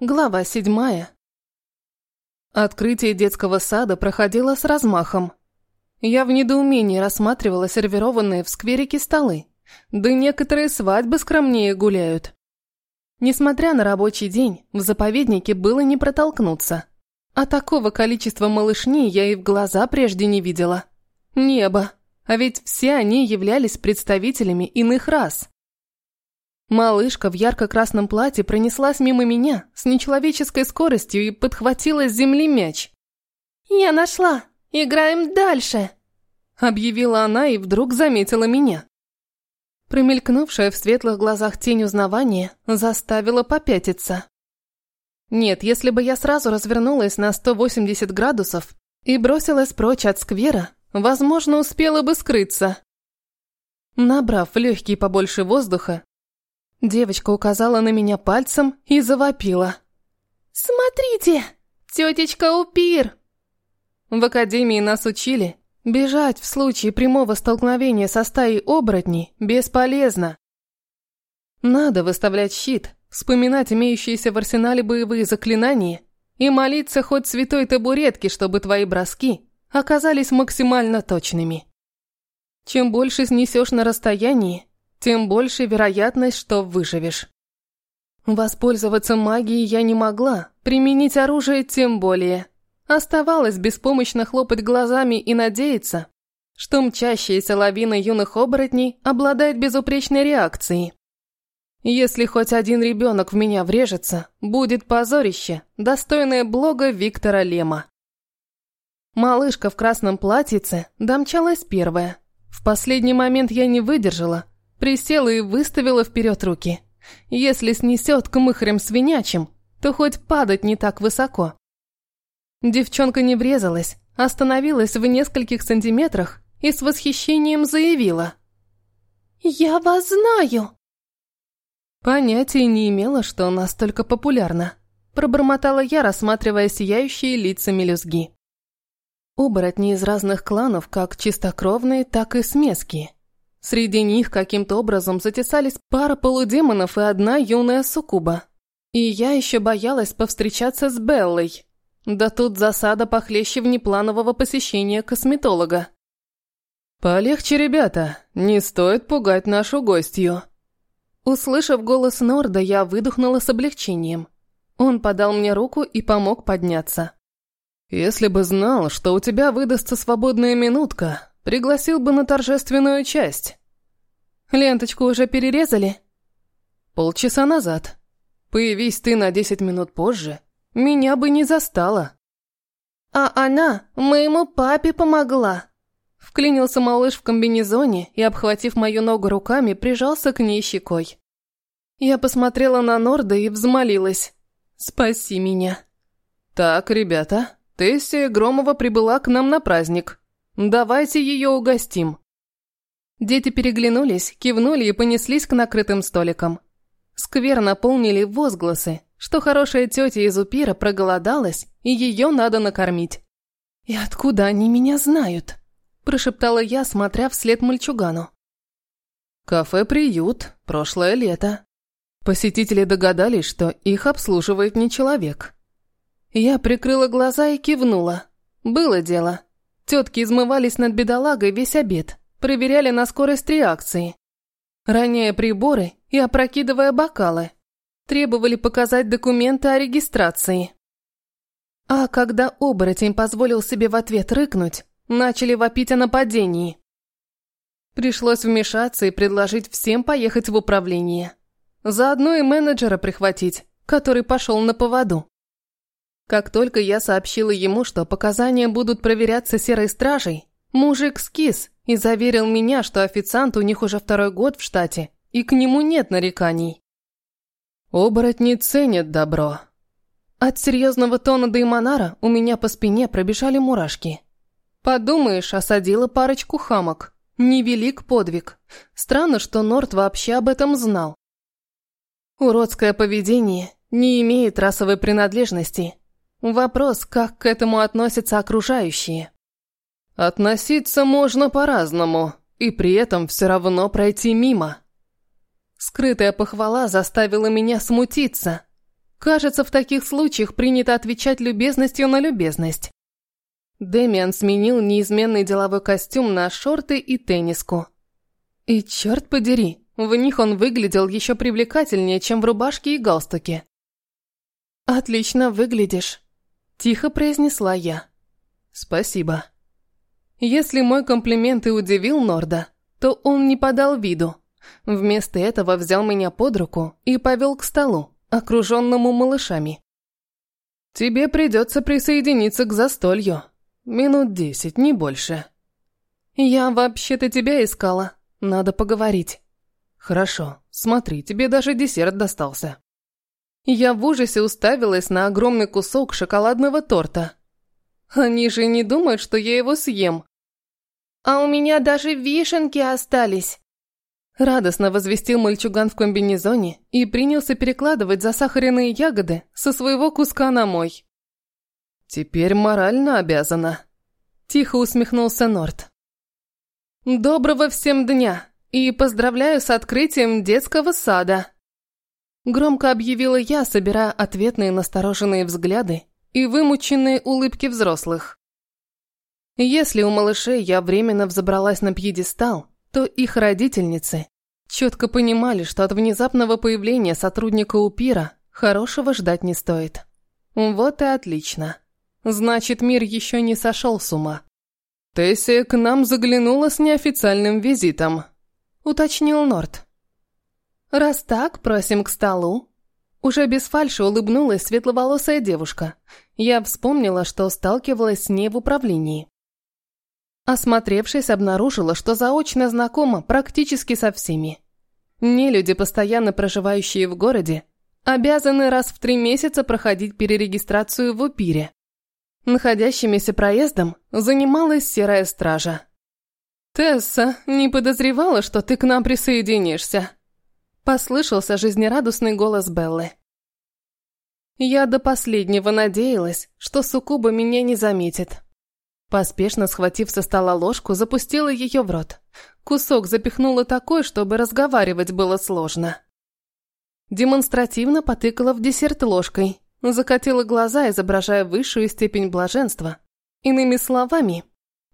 Глава седьмая. Открытие детского сада проходило с размахом. Я в недоумении рассматривала сервированные в скверике столы. Да некоторые свадьбы скромнее гуляют. Несмотря на рабочий день, в заповеднике было не протолкнуться. А такого количества малышней я и в глаза прежде не видела. Небо. А ведь все они являлись представителями иных рас. Малышка в ярко-красном платье пронеслась мимо меня с нечеловеческой скоростью и подхватила с земли мяч. «Я нашла! Играем дальше!» Объявила она и вдруг заметила меня. Промелькнувшая в светлых глазах тень узнавания заставила попятиться. Нет, если бы я сразу развернулась на 180 градусов и бросилась прочь от сквера, возможно, успела бы скрыться. Набрав в легкие побольше воздуха, Девочка указала на меня пальцем и завопила. «Смотрите! Тетечка Упир!» В академии нас учили, бежать в случае прямого столкновения со стаей оборотней бесполезно. Надо выставлять щит, вспоминать имеющиеся в арсенале боевые заклинания и молиться хоть святой табуретке, чтобы твои броски оказались максимально точными. Чем больше снесешь на расстоянии, тем больше вероятность, что выживешь. Воспользоваться магией я не могла, применить оружие тем более. Оставалось беспомощно хлопать глазами и надеяться, что мчащаяся лавина юных оборотней обладает безупречной реакцией. Если хоть один ребенок в меня врежется, будет позорище, достойное блога Виктора Лема. Малышка в красном платьице домчалась первая. В последний момент я не выдержала – Присела и выставила вперед руки. Если снесет к мыхрям свинячим, то хоть падать не так высоко. Девчонка не врезалась, остановилась в нескольких сантиметрах и с восхищением заявила. «Я вас знаю!» Понятия не имела, что настолько популярна. Пробормотала я, рассматривая сияющие лица мелюзги. Оборотни из разных кланов, как чистокровные, так и смески. Среди них каким-то образом затесались пара полудемонов и одна юная суккуба. И я еще боялась повстречаться с Беллой. Да тут засада похлеще внепланового посещения косметолога. «Полегче, ребята, не стоит пугать нашу гостью». Услышав голос Норда, я выдохнула с облегчением. Он подал мне руку и помог подняться. «Если бы знал, что у тебя выдастся свободная минутка, Пригласил бы на торжественную часть. Ленточку уже перерезали? Полчаса назад. Появись ты на десять минут позже, меня бы не застала. А она моему папе помогла. Вклинился малыш в комбинезоне и, обхватив мою ногу руками, прижался к ней щекой. Я посмотрела на Норда и взмолилась. «Спаси меня». «Так, ребята, Тессия Громова прибыла к нам на праздник. Давайте ее угостим». Дети переглянулись, кивнули и понеслись к накрытым столикам. Сквер наполнили возгласы, что хорошая тетя из Упира проголодалась, и ее надо накормить. «И откуда они меня знают?» – прошептала я, смотря вслед мальчугану. «Кафе-приют, прошлое лето». Посетители догадались, что их обслуживает не человек. Я прикрыла глаза и кивнула. Было дело. Тетки измывались над бедолагой весь обед, проверяли на скорость реакции. Роняя приборы и опрокидывая бокалы. Требовали показать документы о регистрации. А когда оборотень позволил себе в ответ рыкнуть, начали вопить о нападении. Пришлось вмешаться и предложить всем поехать в управление. Заодно и менеджера прихватить, который пошел на поводу. Как только я сообщила ему, что показания будут проверяться серой стражей, мужик скис и заверил меня, что официант у них уже второй год в штате, и к нему нет нареканий. Оборотни ценят добро. От серьезного тона Деймонара у меня по спине пробежали мурашки. Подумаешь, осадила парочку хамок. Невелик подвиг. Странно, что Норт вообще об этом знал. Уродское поведение не имеет расовой принадлежности Вопрос, как к этому относятся окружающие. Относиться можно по-разному, и при этом все равно пройти мимо. Скрытая похвала заставила меня смутиться. Кажется, в таких случаях принято отвечать любезностью на любезность. Дэмиан сменил неизменный деловой костюм на шорты и тенниску. И черт подери, в них он выглядел еще привлекательнее, чем в рубашке и галстуке. «Отлично выглядишь», – тихо произнесла я. «Спасибо». Если мой комплимент и удивил Норда, то он не подал виду. Вместо этого взял меня под руку и повел к столу, окруженному малышами. «Тебе придется присоединиться к застолью. Минут десять, не больше». «Я вообще-то тебя искала. Надо поговорить». «Хорошо, смотри, тебе даже десерт достался». Я в ужасе уставилась на огромный кусок шоколадного торта. Они же не думают, что я его съем. «А у меня даже вишенки остались!» Радостно возвестил мальчуган в комбинезоне и принялся перекладывать засахаренные ягоды со своего куска на мой. «Теперь морально обязана», – тихо усмехнулся Норт. «Доброго всем дня и поздравляю с открытием детского сада!» Громко объявила я, собирая ответные настороженные взгляды и вымученные улыбки взрослых. Если у малышей я временно взобралась на пьедестал, то их родительницы четко понимали, что от внезапного появления сотрудника УПИРа хорошего ждать не стоит. Вот и отлично. Значит, мир еще не сошел с ума. Тессия к нам заглянула с неофициальным визитом, уточнил Норт. «Раз так, просим к столу». Уже без фальши улыбнулась светловолосая девушка. Я вспомнила, что сталкивалась с ней в управлении. Осмотревшись, обнаружила, что заочно знакома практически со всеми. Не люди, постоянно проживающие в городе, обязаны раз в три месяца проходить перерегистрацию в УПИРе. Находящимися проездом занималась серая стража. «Тесса, не подозревала, что ты к нам присоединишься», послышался жизнерадостный голос Беллы. Я до последнего надеялась, что Сукуба меня не заметит. Поспешно схватив со стола ложку, запустила ее в рот. Кусок запихнула такой, чтобы разговаривать было сложно. Демонстративно потыкала в десерт ложкой, закатила глаза, изображая высшую степень блаженства. Иными словами,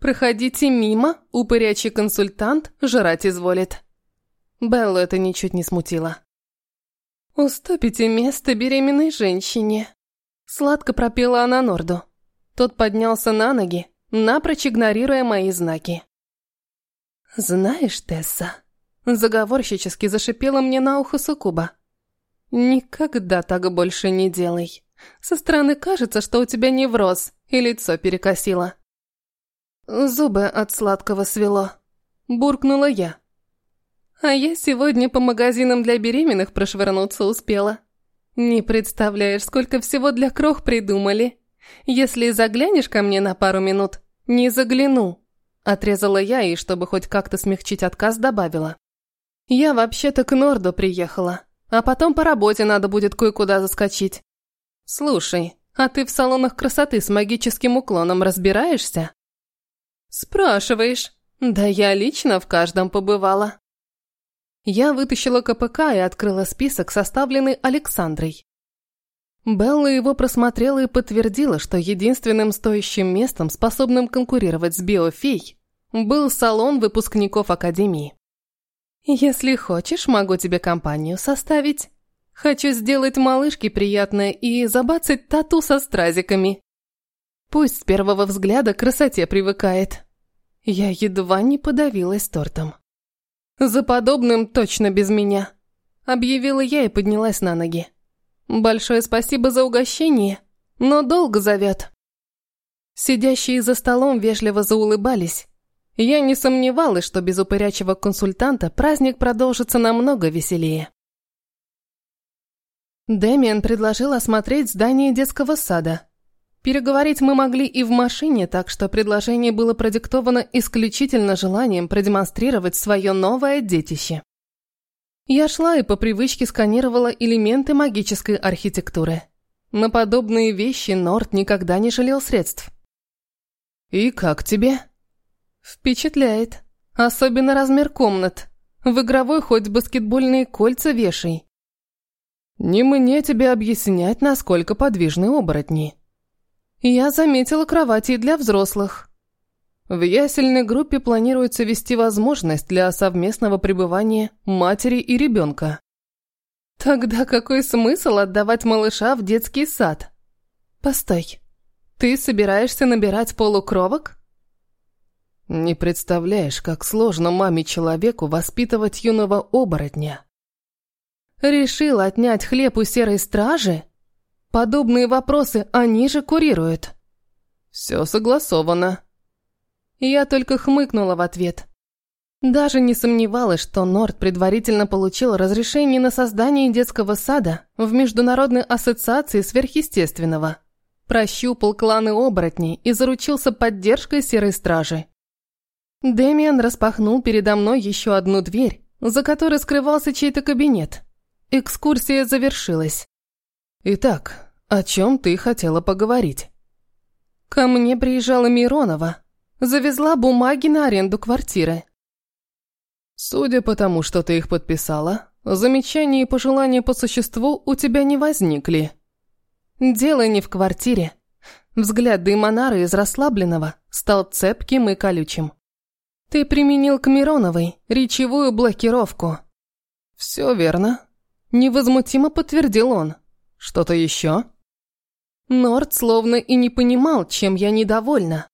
проходите мимо, упырячий консультант жрать изволит. Беллу это ничуть не смутило. «Уступите место беременной женщине», — сладко пропела она Норду. Тот поднялся на ноги, напрочь игнорируя мои знаки. «Знаешь, Тесса», — заговорщически зашипела мне на ухо Сукуба, «никогда так больше не делай. Со стороны кажется, что у тебя невроз, и лицо перекосило». Зубы от сладкого свело. Буркнула я. А я сегодня по магазинам для беременных прошвырнуться успела. Не представляешь, сколько всего для крох придумали. Если заглянешь ко мне на пару минут, «Не загляну», – отрезала я и, чтобы хоть как-то смягчить отказ, добавила. «Я вообще-то к Норду приехала, а потом по работе надо будет кое-куда заскочить. Слушай, а ты в салонах красоты с магическим уклоном разбираешься?» «Спрашиваешь? Да я лично в каждом побывала». Я вытащила КПК и открыла список, составленный Александрой. Белла его просмотрела и подтвердила, что единственным стоящим местом, способным конкурировать с биофей, был салон выпускников Академии. «Если хочешь, могу тебе компанию составить. Хочу сделать малышке приятное и забацать тату со стразиками. Пусть с первого взгляда к красоте привыкает». Я едва не подавилась тортом. «За подобным точно без меня», — объявила я и поднялась на ноги. «Большое спасибо за угощение, но долго зовет». Сидящие за столом вежливо заулыбались. Я не сомневалась, что без упырячего консультанта праздник продолжится намного веселее. Дэмиан предложил осмотреть здание детского сада. Переговорить мы могли и в машине, так что предложение было продиктовано исключительно желанием продемонстрировать свое новое детище. Я шла и по привычке сканировала элементы магической архитектуры. На подобные вещи Норт никогда не жалел средств. «И как тебе?» «Впечатляет. Особенно размер комнат. В игровой хоть баскетбольные кольца вешай». Не мне тебе объяснять, насколько подвижны оборотни. Я заметила кровати для взрослых. В ясельной группе планируется вести возможность для совместного пребывания матери и ребенка. Тогда какой смысл отдавать малыша в детский сад? Постой, ты собираешься набирать полукровок? Не представляешь, как сложно маме-человеку воспитывать юного оборотня. Решил отнять хлеб у серой стражи? Подобные вопросы они же курируют. Все согласовано. Я только хмыкнула в ответ. Даже не сомневалась, что Норд предварительно получил разрешение на создание детского сада в Международной ассоциации сверхъестественного. Прощупал кланы оборотней и заручился поддержкой серой стражи. Дэмиан распахнул передо мной еще одну дверь, за которой скрывался чей-то кабинет. Экскурсия завершилась. «Итак, о чем ты хотела поговорить?» Ко мне приезжала Миронова. Завезла бумаги на аренду квартиры. Судя по тому, что ты их подписала, замечания и пожелания по существу у тебя не возникли. Дело не в квартире. Взгляд Деймонара из расслабленного стал цепким и колючим. Ты применил к Мироновой речевую блокировку. Все верно. Невозмутимо подтвердил он. Что-то еще? Норд словно и не понимал, чем я недовольна.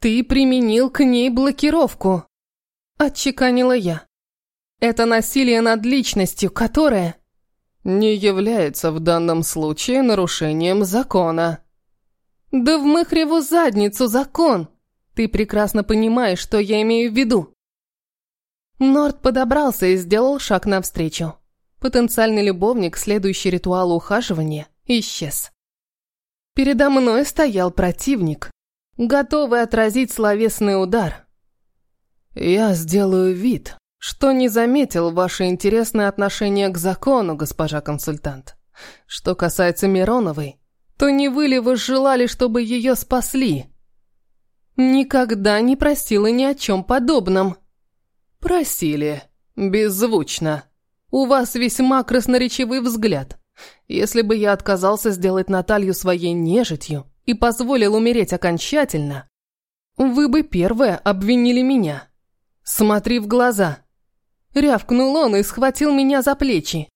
Ты применил к ней блокировку. Отчеканила я. Это насилие над личностью, которое... Не является в данном случае нарушением закона. Да в мыхреву задницу закон! Ты прекрасно понимаешь, что я имею в виду. Норд подобрался и сделал шаг навстречу. Потенциальный любовник, следующий ритуалу ухаживания, исчез. Передо мной стоял противник, готовый отразить словесный удар. «Я сделаю вид, что не заметил ваше интересное отношение к закону, госпожа консультант. Что касается Мироновой, то не вы ли вы желали, чтобы ее спасли?» «Никогда не просила ни о чем подобном». «Просили. Беззвучно. У вас весьма красноречивый взгляд. Если бы я отказался сделать Наталью своей нежитью и позволил умереть окончательно, вы бы первое обвинили меня». «Смотри в глаза!» Рявкнул он и схватил меня за плечи.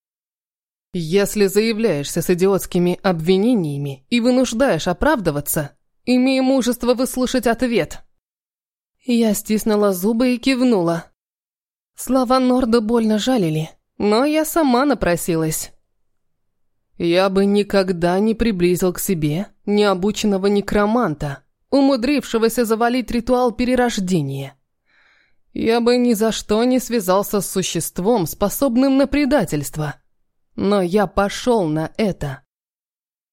«Если заявляешься с идиотскими обвинениями и вынуждаешь оправдываться, имей мужество выслушать ответ». Я стиснула зубы и кивнула. Слова Норда больно жалили, но я сама напросилась. Я бы никогда не приблизил к себе необученного некроманта, умудрившегося завалить ритуал перерождения. Я бы ни за что не связался с существом, способным на предательство. Но я пошел на это.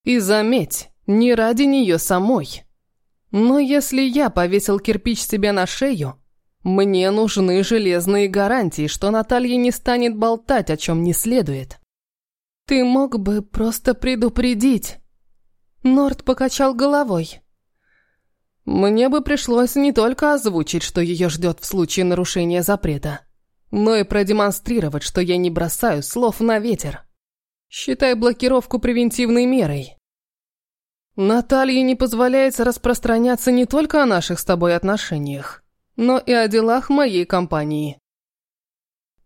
И заметь, не ради нее самой. Но если я повесил кирпич себе на шею, мне нужны железные гарантии, что Наталья не станет болтать, о чем не следует. Ты мог бы просто предупредить. Норд покачал головой. Мне бы пришлось не только озвучить, что ее ждет в случае нарушения запрета, но и продемонстрировать, что я не бросаю слов на ветер. Считай блокировку превентивной мерой. Наталье не позволяется распространяться не только о наших с тобой отношениях, но и о делах моей компании.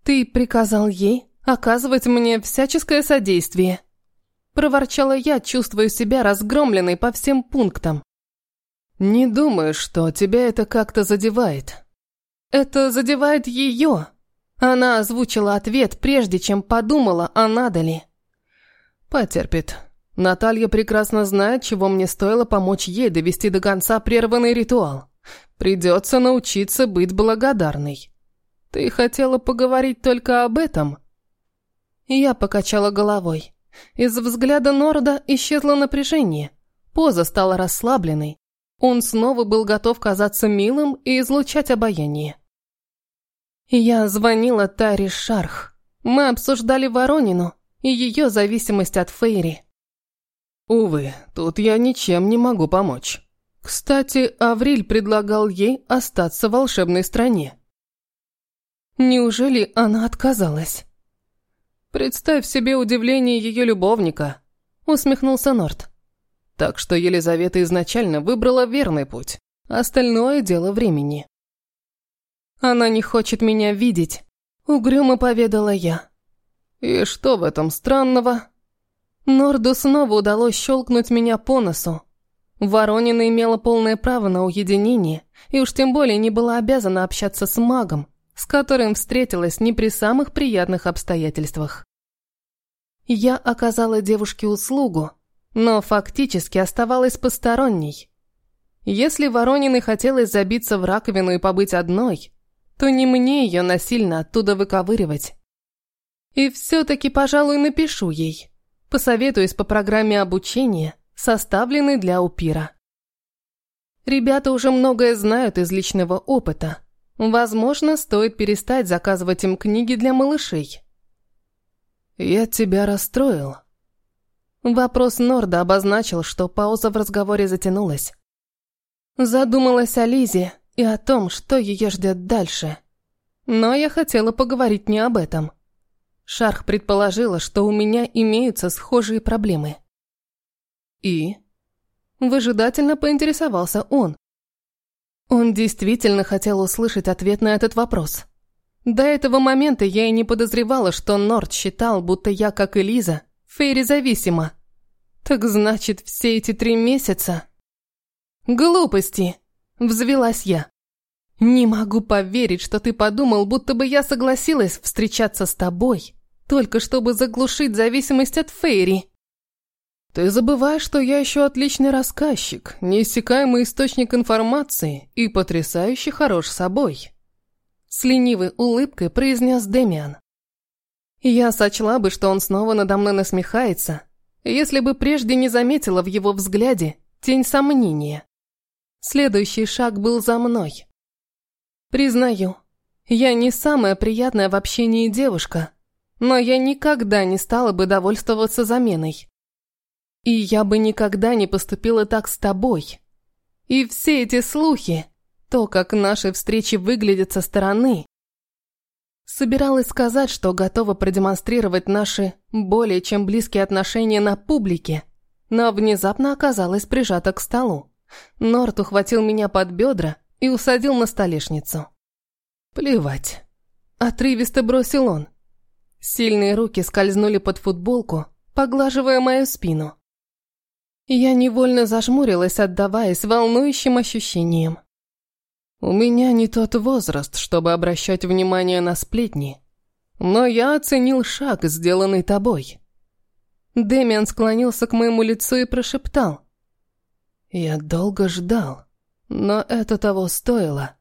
Ты приказал ей оказывать мне всяческое содействие. Проворчала я, чувствуя себя разгромленной по всем пунктам. «Не думаю, что тебя это как-то задевает». «Это задевает ее». Она озвучила ответ, прежде чем подумала, а надо ли. «Потерпит. Наталья прекрасно знает, чего мне стоило помочь ей довести до конца прерванный ритуал. Придется научиться быть благодарной. Ты хотела поговорить только об этом?» Я покачала головой. Из взгляда Норда исчезло напряжение. Поза стала расслабленной, он снова был готов казаться милым и излучать обаяние. Я звонила Таре Шарх. Мы обсуждали Воронину и ее зависимость от Фейри. Увы, тут я ничем не могу помочь. Кстати, Авриль предлагал ей остаться в волшебной стране. Неужели она отказалась? Представь себе удивление ее любовника, усмехнулся Норт. Так что Елизавета изначально выбрала верный путь. Остальное дело времени. Она не хочет меня видеть, угрюмо поведала я. И что в этом странного? Норду снова удалось щелкнуть меня по носу. Воронина имела полное право на уединение, и уж тем более не была обязана общаться с магом, с которым встретилась не при самых приятных обстоятельствах. Я оказала девушке услугу, но фактически оставалась посторонней. Если Ворониной хотелось забиться в раковину и побыть одной, то не мне ее насильно оттуда выковыривать. И все-таки, пожалуй, напишу ей. Посоветуюсь по программе обучения, составленной для УПИРа. Ребята уже многое знают из личного опыта. Возможно, стоит перестать заказывать им книги для малышей. «Я тебя расстроил». Вопрос Норда обозначил, что пауза в разговоре затянулась. Задумалась о Лизе и о том, что ее ждет дальше. Но я хотела поговорить не об этом. Шарх предположила, что у меня имеются схожие проблемы. И? Выжидательно поинтересовался он. Он действительно хотел услышать ответ на этот вопрос. До этого момента я и не подозревала, что Норд считал, будто я, как и Лиза, зависима. Так значит, все эти три месяца... Глупости! Взвелась я. Не могу поверить, что ты подумал, будто бы я согласилась встречаться с тобой, только чтобы заглушить зависимость от Фейри. Ты забываешь, что я еще отличный рассказчик, неиссякаемый источник информации и потрясающе хорош собой. С ленивой улыбкой произнес Демиан. Я сочла бы, что он снова надо мной насмехается, если бы прежде не заметила в его взгляде тень сомнения. Следующий шаг был за мной. Признаю, я не самая приятная в общении девушка, но я никогда не стала бы довольствоваться заменой. И я бы никогда не поступила так с тобой. И все эти слухи, то, как наши встречи выглядят со стороны. Собиралась сказать, что готова продемонстрировать наши более чем близкие отношения на публике, но внезапно оказалась прижата к столу. Норт ухватил меня под бедра и усадил на столешницу. Плевать. Отрывисто бросил он. Сильные руки скользнули под футболку, поглаживая мою спину. Я невольно зажмурилась, отдаваясь волнующим ощущениям. У меня не тот возраст, чтобы обращать внимание на сплетни, но я оценил шаг, сделанный тобой. Дэмиан склонился к моему лицу и прошептал. Я долго ждал, но это того стоило.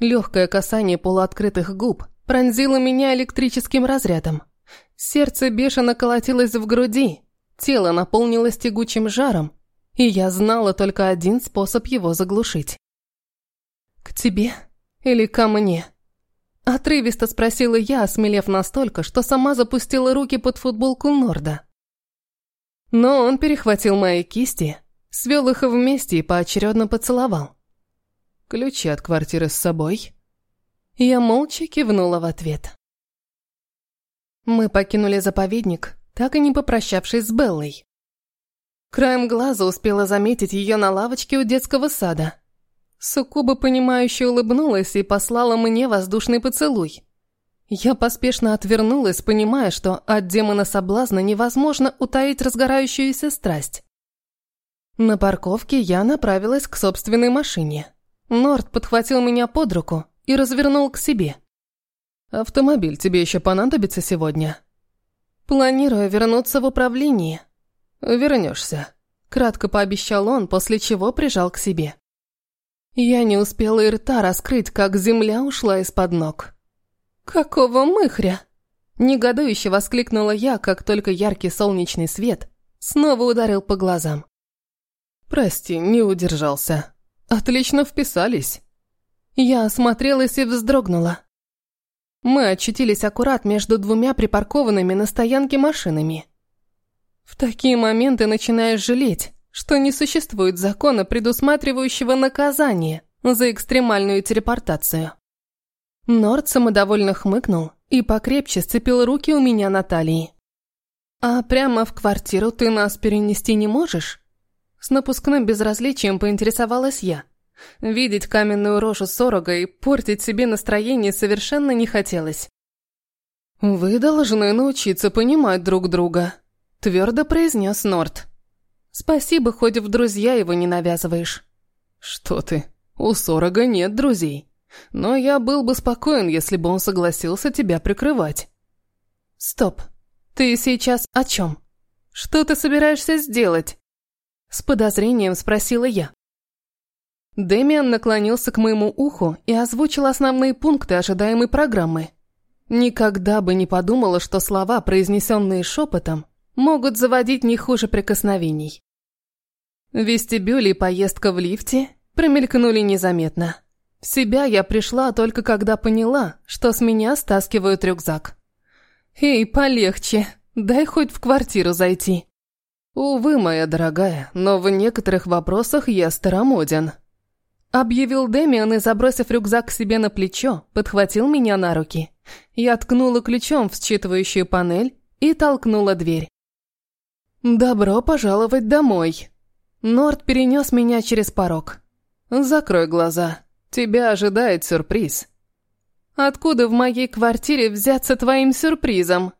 Легкое касание полуоткрытых губ пронзило меня электрическим разрядом. Сердце бешено колотилось в груди, тело наполнилось тягучим жаром, и я знала только один способ его заглушить. «К тебе или ко мне?» Отрывисто спросила я, осмелев настолько, что сама запустила руки под футболку Норда. Но он перехватил мои кисти, свел их вместе и поочередно поцеловал. «Ключи от квартиры с собой?» Я молча кивнула в ответ. Мы покинули заповедник, так и не попрощавшись с Беллой. Краем глаза успела заметить ее на лавочке у детского сада. Суккуба, понимающе улыбнулась и послала мне воздушный поцелуй. Я поспешно отвернулась, понимая, что от демона соблазна невозможно утаить разгорающуюся страсть. На парковке я направилась к собственной машине. Норд подхватил меня под руку и развернул к себе. «Автомобиль тебе еще понадобится сегодня?» «Планирую вернуться в управление». «Вернешься», – кратко пообещал он, после чего прижал к себе. Я не успела и рта раскрыть, как земля ушла из-под ног. «Какого мыхря?» Негодующе воскликнула я, как только яркий солнечный свет снова ударил по глазам. «Прости, не удержался. Отлично вписались». Я осмотрелась и вздрогнула. Мы очутились аккурат между двумя припаркованными на стоянке машинами. В такие моменты начинаешь жалеть, что не существует закона, предусматривающего наказание за экстремальную телепортацию. Норд самодовольно хмыкнул и покрепче сцепил руки у меня на талии. «А прямо в квартиру ты нас перенести не можешь?» С напускным безразличием поинтересовалась я. Видеть каменную рожу сорога и портить себе настроение совершенно не хотелось. «Вы должны научиться понимать друг друга», – твердо произнес Норт. «Спасибо, хоть в друзья его не навязываешь». «Что ты? У сорога нет друзей. Но я был бы спокоен, если бы он согласился тебя прикрывать». «Стоп. Ты сейчас о чем? Что ты собираешься сделать?» С подозрением спросила я. Дэмиан наклонился к моему уху и озвучил основные пункты ожидаемой программы. Никогда бы не подумала, что слова, произнесенные шепотом, могут заводить не хуже прикосновений. Вестибюль и поездка в лифте промелькнули незаметно. В себя я пришла только когда поняла, что с меня стаскивают рюкзак. «Эй, полегче, дай хоть в квартиру зайти». «Увы, моя дорогая, но в некоторых вопросах я старомоден», Объявил Дэмиан и, забросив рюкзак себе на плечо, подхватил меня на руки. Я ткнула ключом в считывающую панель и толкнула дверь. «Добро пожаловать домой!» Норд перенес меня через порог. «Закрой глаза. Тебя ожидает сюрприз». «Откуда в моей квартире взяться твоим сюрпризом?»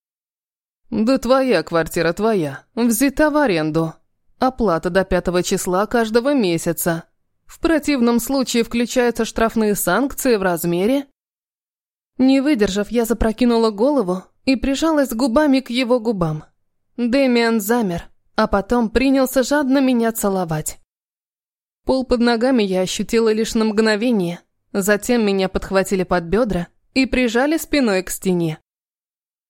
«Да твоя квартира твоя. Взята в аренду. Оплата до пятого числа каждого месяца. В противном случае включаются штрафные санкции в размере... Не выдержав, я запрокинула голову и прижалась губами к его губам. Дэмиан замер, а потом принялся жадно меня целовать. Пол под ногами я ощутила лишь на мгновение, затем меня подхватили под бедра и прижали спиной к стене.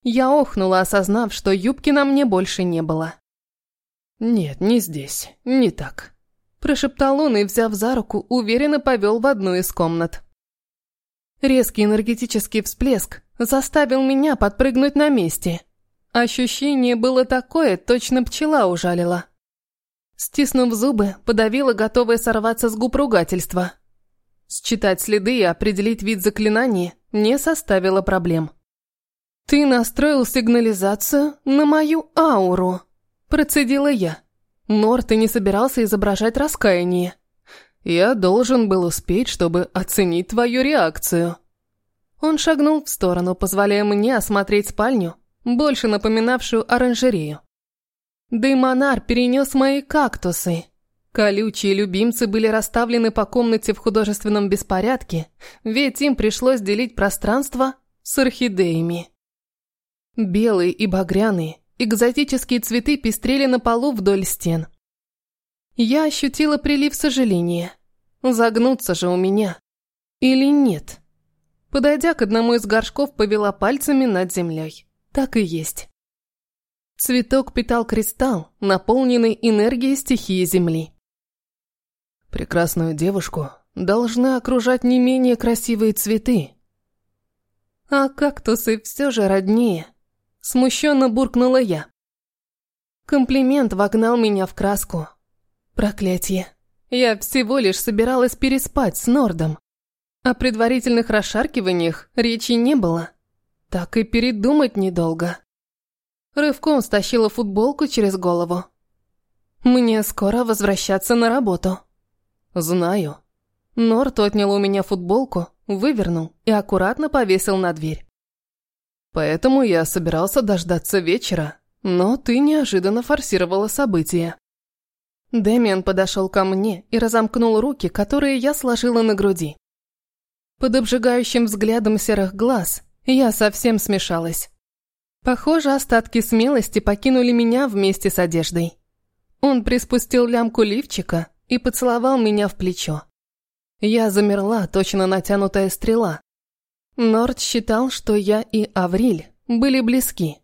Я охнула, осознав, что юбки на мне больше не было. «Нет, не здесь, не так», Прошептал он и, взяв за руку, уверенно повел в одну из комнат. Резкий энергетический всплеск заставил меня подпрыгнуть на месте. Ощущение было такое, точно пчела ужалила. Стиснув зубы, подавила готовое сорваться с губ ругательства. Считать следы и определить вид заклинания не составило проблем. «Ты настроил сигнализацию на мою ауру», – процедила я. Норт и не собирался изображать раскаяние. Я должен был успеть, чтобы оценить твою реакцию. Он шагнул в сторону, позволяя мне осмотреть спальню, больше напоминавшую оранжерею. Деймонар перенес мои кактусы. Колючие любимцы были расставлены по комнате в художественном беспорядке, ведь им пришлось делить пространство с орхидеями. Белые и багряные, Экзотические цветы пестрели на полу вдоль стен. Я ощутила прилив сожаления. Загнуться же у меня. Или нет? Подойдя к одному из горшков, повела пальцами над землей. Так и есть. Цветок питал кристалл, наполненный энергией стихии Земли. Прекрасную девушку должны окружать не менее красивые цветы. А кактусы все же роднее. Смущенно буркнула я. Комплимент вогнал меня в краску. Проклятие. Я всего лишь собиралась переспать с Нордом. О предварительных расшаркиваниях речи не было. Так и передумать недолго. Рывком стащила футболку через голову. Мне скоро возвращаться на работу. Знаю. Норд отнял у меня футболку, вывернул и аккуратно повесил на дверь. Поэтому я собирался дождаться вечера, но ты неожиданно форсировала события. Дэмиан подошел ко мне и разомкнул руки, которые я сложила на груди. Под обжигающим взглядом серых глаз я совсем смешалась. Похоже, остатки смелости покинули меня вместе с одеждой. Он приспустил лямку лифчика и поцеловал меня в плечо. Я замерла, точно натянутая стрела, Норд считал, что я и Авриль были близки.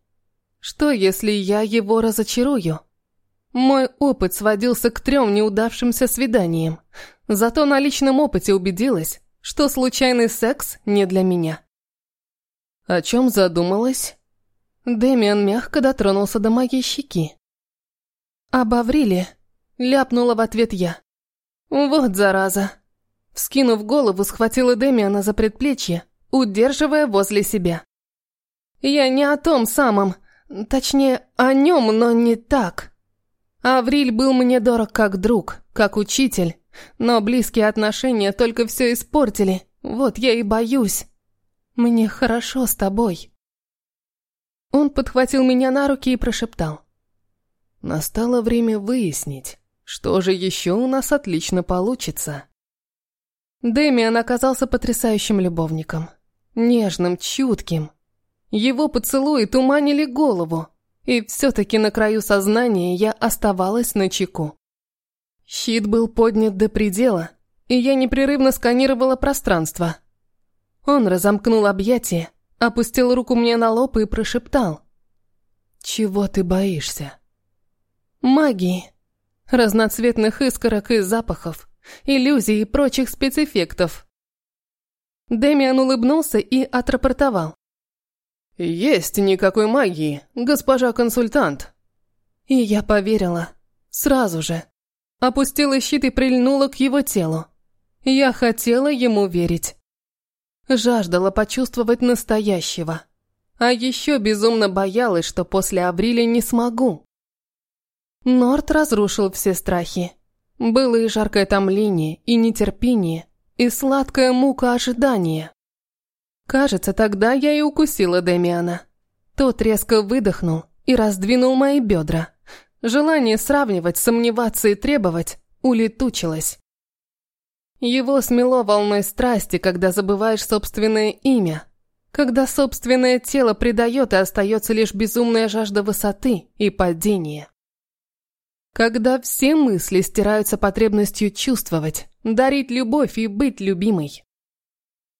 Что, если я его разочарую? Мой опыт сводился к трем неудавшимся свиданиям. Зато на личном опыте убедилась, что случайный секс не для меня. О чем задумалась? Дэмиан мягко дотронулся до моей щеки. «Об Авриле», — ляпнула в ответ я. «Вот зараза». Вскинув голову, схватила Дэмиана за предплечье удерживая возле себя. Я не о том самом, точнее, о нем, но не так. Авриль был мне дорог как друг, как учитель, но близкие отношения только все испортили, вот я и боюсь. Мне хорошо с тобой. Он подхватил меня на руки и прошептал. Настало время выяснить, что же еще у нас отлично получится. Дэмиан оказался потрясающим любовником. Нежным, чутким. Его поцелуи туманили голову, и все-таки на краю сознания я оставалась на чеку. Щит был поднят до предела, и я непрерывно сканировала пространство. Он разомкнул объятия, опустил руку мне на лоб и прошептал. «Чего ты боишься?» «Магии. Разноцветных искорок и запахов, иллюзий и прочих спецэффектов». Демиан улыбнулся и отрапортовал. «Есть никакой магии, госпожа консультант». И я поверила. Сразу же. Опустила щит и прильнула к его телу. Я хотела ему верить. Жаждала почувствовать настоящего. А еще безумно боялась, что после Авриля не смогу. Норт разрушил все страхи. Было и жаркое томление, и нетерпение, и сладкая мука ожидания. Кажется, тогда я и укусила Демиана. Тот резко выдохнул и раздвинул мои бедра. Желание сравнивать, сомневаться и требовать улетучилось. Его смело волной страсти, когда забываешь собственное имя, когда собственное тело предает и остается лишь безумная жажда высоты и падения. Когда все мысли стираются потребностью чувствовать, дарить любовь и быть любимой.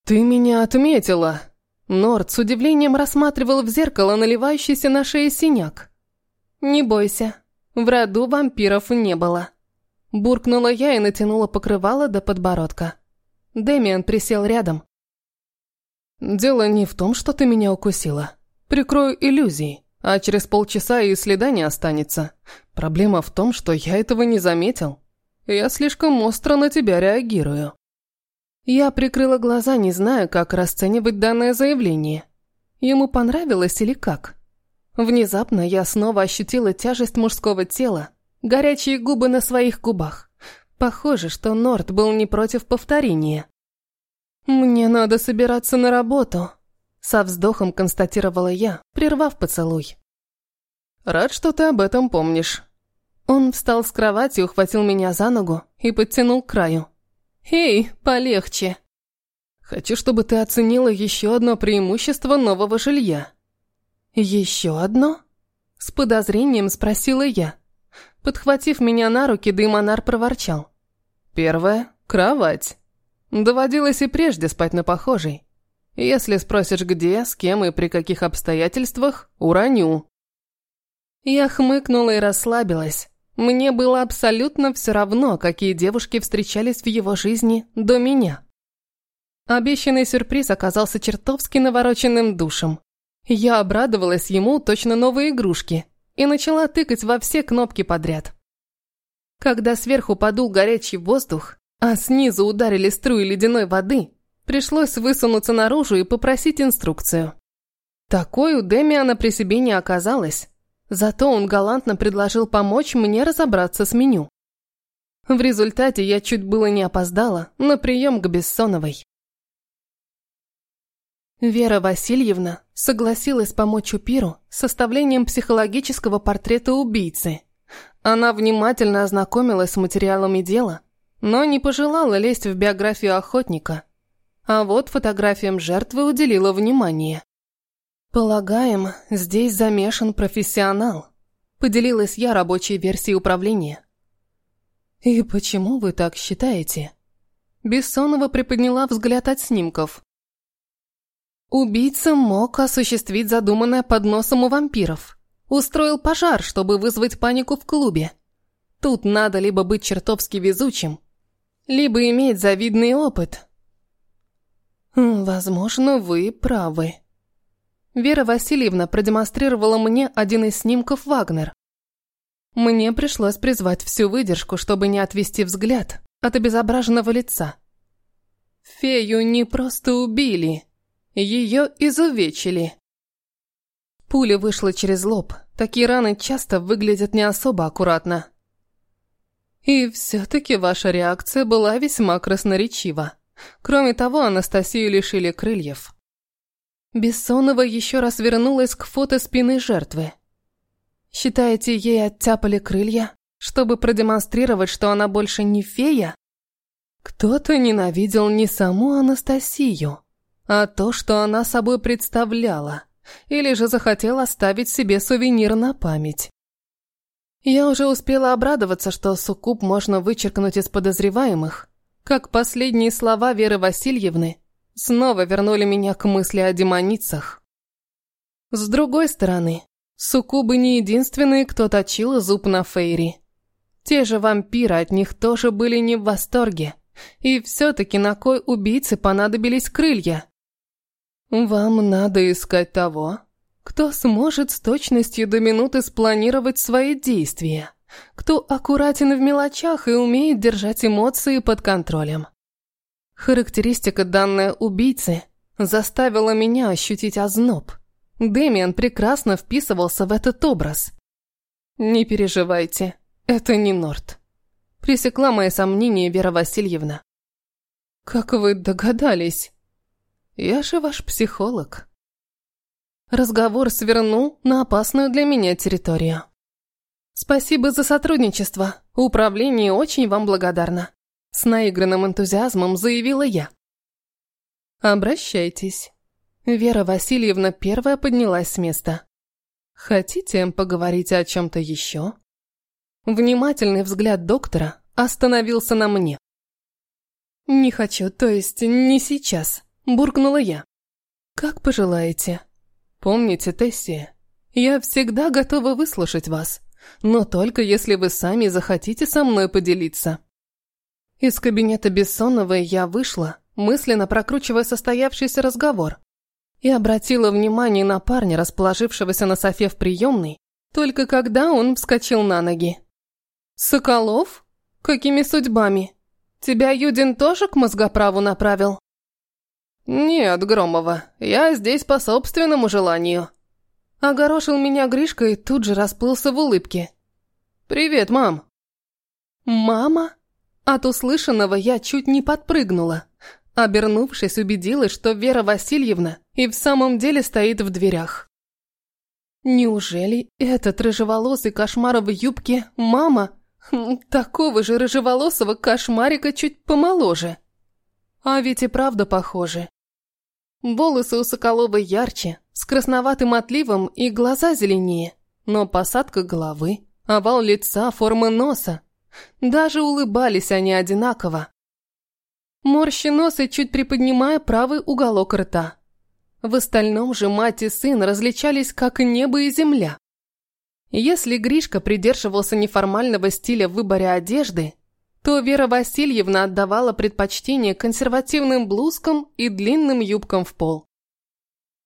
«Ты меня отметила!» Норд с удивлением рассматривал в зеркало наливающийся на шее синяк. «Не бойся, в роду вампиров не было». Буркнула я и натянула покрывало до подбородка. Дэмиан присел рядом. «Дело не в том, что ты меня укусила. Прикрою иллюзии, а через полчаса и следа не останется. Проблема в том, что я этого не заметил. Я слишком остро на тебя реагирую». Я прикрыла глаза, не зная, как расценивать данное заявление. Ему понравилось или как? Внезапно я снова ощутила тяжесть мужского тела, горячие губы на своих губах. Похоже, что Норт был не против повторения. «Мне надо собираться на работу», — со вздохом констатировала я, прервав поцелуй. «Рад, что ты об этом помнишь». Он встал с кровати, ухватил меня за ногу и подтянул к краю. «Эй, полегче!» «Хочу, чтобы ты оценила еще одно преимущество нового жилья». «Еще одно?» С подозрением спросила я. Подхватив меня на руки, Деймонар проворчал. «Первое — кровать. Доводилось и прежде спать на похожей. Если спросишь, где, с кем и при каких обстоятельствах, уроню». Я хмыкнула и расслабилась. Мне было абсолютно все равно, какие девушки встречались в его жизни до меня. Обещанный сюрприз оказался чертовски навороченным душем. Я обрадовалась ему точно новые игрушки и начала тыкать во все кнопки подряд. Когда сверху подул горячий воздух, а снизу ударили струи ледяной воды, пришлось высунуться наружу и попросить инструкцию. Такой у Демиана при себе не оказалось, Зато он галантно предложил помочь мне разобраться с меню. В результате я чуть было не опоздала на прием к Бессоновой. Вера Васильевна согласилась помочь Упиру с составлением психологического портрета убийцы. Она внимательно ознакомилась с материалами дела, но не пожелала лезть в биографию охотника. А вот фотографиям жертвы уделила внимание. «Полагаем, здесь замешан профессионал», — поделилась я рабочей версией управления. «И почему вы так считаете?» Бессонова приподняла взгляд от снимков. Убийца мог осуществить задуманное под носом у вампиров. Устроил пожар, чтобы вызвать панику в клубе. Тут надо либо быть чертовски везучим, либо иметь завидный опыт. Возможно, вы правы. Вера Васильевна продемонстрировала мне один из снимков Вагнер. Мне пришлось призвать всю выдержку, чтобы не отвести взгляд от обезображенного лица. Фею не просто убили, ее изувечили. Пуля вышла через лоб. Такие раны часто выглядят не особо аккуратно. И все-таки ваша реакция была весьма красноречива. Кроме того, Анастасию лишили крыльев. Бессонова еще раз вернулась к фото спины жертвы. Считаете, ей оттяпали крылья, чтобы продемонстрировать, что она больше не фея? Кто-то ненавидел не саму Анастасию, а то, что она собой представляла, или же захотел оставить себе сувенир на память. Я уже успела обрадоваться, что суккуб можно вычеркнуть из подозреваемых, как последние слова Веры Васильевны снова вернули меня к мысли о демоницах. С другой стороны, суккубы не единственные, кто точил зуб на Фейри. Те же вампиры от них тоже были не в восторге. И все-таки на кой убийце понадобились крылья? Вам надо искать того, кто сможет с точностью до минуты спланировать свои действия, кто аккуратен в мелочах и умеет держать эмоции под контролем. Характеристика данной убийцы заставила меня ощутить озноб. Дэмиан прекрасно вписывался в этот образ. Не переживайте, это не Норт. Пресекла мои сомнения Вера Васильевна. Как вы догадались? Я же ваш психолог. Разговор свернул на опасную для меня территорию. Спасибо за сотрудничество. Управление очень вам благодарно. С наигранным энтузиазмом заявила я. «Обращайтесь». Вера Васильевна первая поднялась с места. «Хотите поговорить о чем-то еще?» Внимательный взгляд доктора остановился на мне. «Не хочу, то есть не сейчас», – буркнула я. «Как пожелаете. Помните, Тесси, я всегда готова выслушать вас, но только если вы сами захотите со мной поделиться». Из кабинета Бессоновой я вышла, мысленно прокручивая состоявшийся разговор, и обратила внимание на парня, расположившегося на софе в приемной, только когда он вскочил на ноги. «Соколов? Какими судьбами? Тебя Юдин тоже к мозгоправу направил?» «Нет, Громова, я здесь по собственному желанию». Огорошил меня Гришка и тут же расплылся в улыбке. «Привет, мам». «Мама?» От услышанного я чуть не подпрыгнула. Обернувшись, убедилась, что Вера Васильевна и в самом деле стоит в дверях. Неужели этот рыжеволосый кошмар в юбке мама хм, такого же рыжеволосого кошмарика чуть помоложе? А ведь и правда похожи. Волосы у Соколовой ярче, с красноватым отливом и глаза зеленее, но посадка головы, овал лица, форма носа даже улыбались они одинаково. Морщи нос и чуть приподнимая правый уголок рта. В остальном же мать и сын различались как небо и земля. Если Гришка придерживался неформального стиля в выборе одежды, то Вера Васильевна отдавала предпочтение консервативным блузкам и длинным юбкам в пол.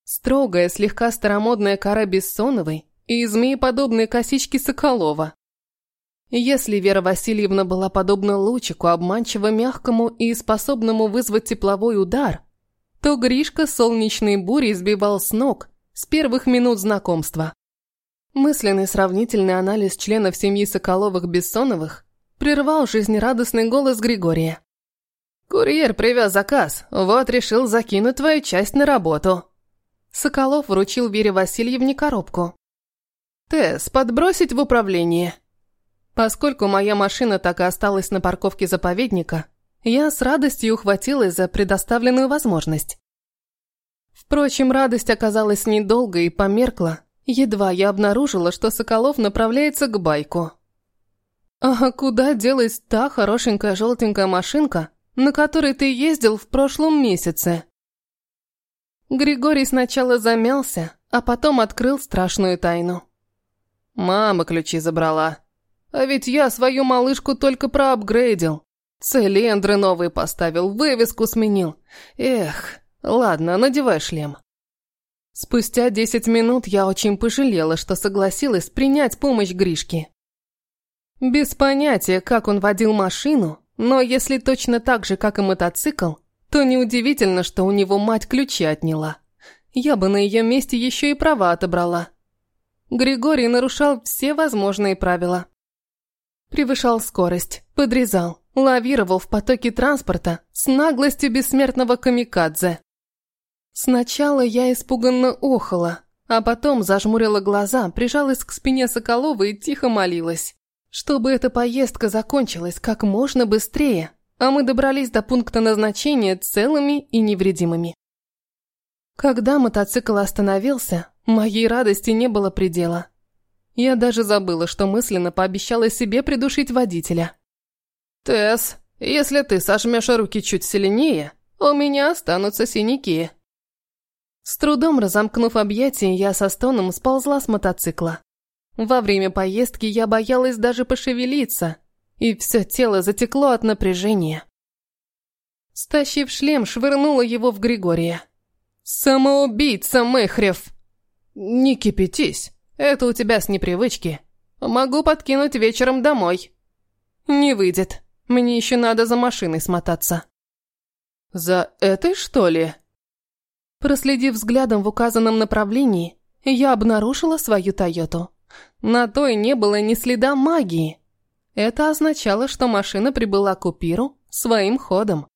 Строгая, слегка старомодная кора Бессоновой и змееподобные косички Соколова если Вера Васильевна была подобна лучику, обманчиво мягкому и способному вызвать тепловой удар, то Гришка солнечной бурей сбивал с ног с первых минут знакомства. Мысленный сравнительный анализ членов семьи Соколовых-Бессоновых прервал жизнерадостный голос Григория. «Курьер привез заказ, вот решил закинуть твою часть на работу». Соколов вручил Вере Васильевне коробку. «Тесс, подбросить в управление». Поскольку моя машина так и осталась на парковке заповедника, я с радостью ухватилась за предоставленную возможность. Впрочем, радость оказалась недолгой и померкла, едва я обнаружила, что Соколов направляется к байку. «А куда делась та хорошенькая желтенькая машинка, на которой ты ездил в прошлом месяце?» Григорий сначала замялся, а потом открыл страшную тайну. «Мама ключи забрала», а ведь я свою малышку только проапгрейдил. Цилиндры новые поставил, вывеску сменил. Эх, ладно, надевай шлем. Спустя десять минут я очень пожалела, что согласилась принять помощь Гришке. Без понятия, как он водил машину, но если точно так же, как и мотоцикл, то неудивительно, что у него мать ключи отняла. Я бы на ее месте еще и права отобрала, Григорий нарушал все возможные правила. Превышал скорость, подрезал, лавировал в потоке транспорта с наглостью бессмертного камикадзе. Сначала я испуганно охала, а потом зажмурила глаза, прижалась к спине Соколова и тихо молилась. Чтобы эта поездка закончилась как можно быстрее, а мы добрались до пункта назначения целыми и невредимыми. Когда мотоцикл остановился, моей радости не было предела. Я даже забыла, что мысленно пообещала себе придушить водителя. «Тесс, если ты сожмешь руки чуть сильнее, у меня останутся синяки». С трудом разомкнув объятия, я со стоном сползла с мотоцикла. Во время поездки я боялась даже пошевелиться, и все тело затекло от напряжения. Стащив шлем, швырнула его в Григория. «Самоубийца, Мэхрев!» «Не кипятись, это у тебя с непривычки. Могу подкинуть вечером домой». «Не выйдет, мне еще надо за машиной смотаться». «За этой, что ли?» Проследив взглядом в указанном направлении, я обнаружила свою Тойоту. На той не было ни следа магии. Это означало, что машина прибыла к Купиру своим ходом.